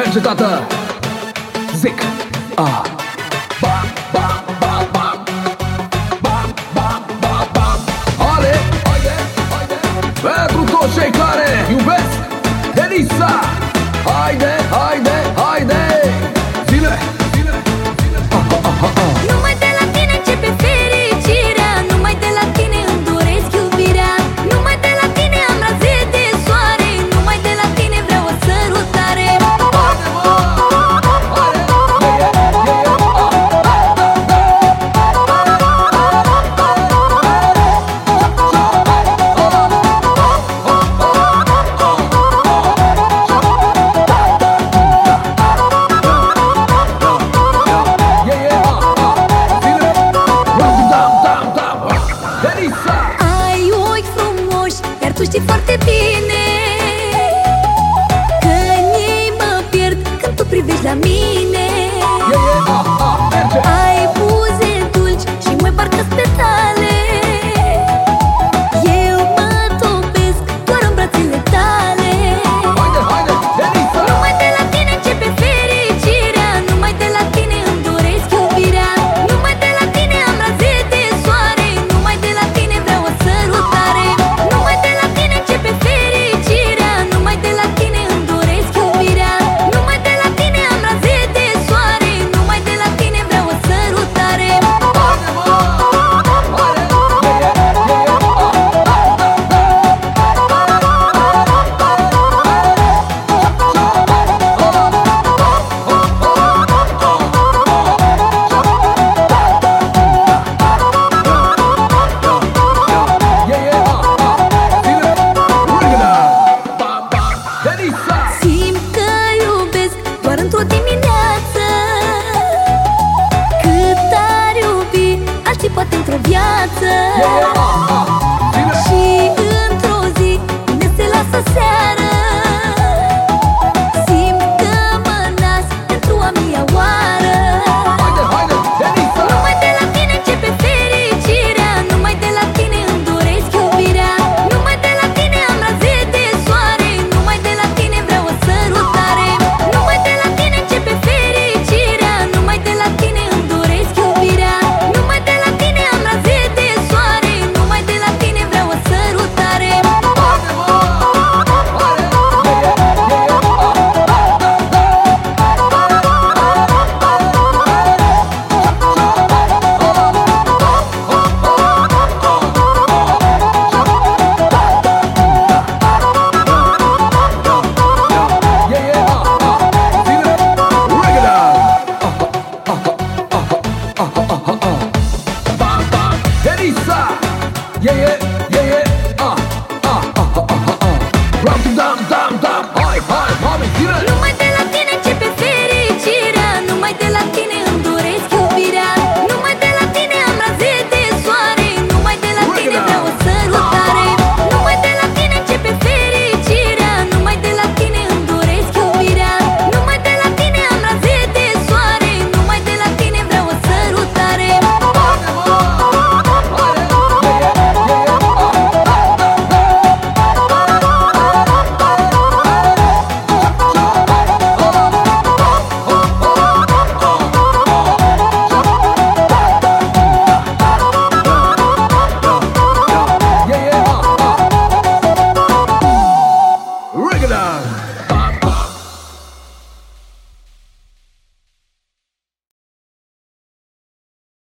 Merge, Zic ah. 爷 dam, Yeah,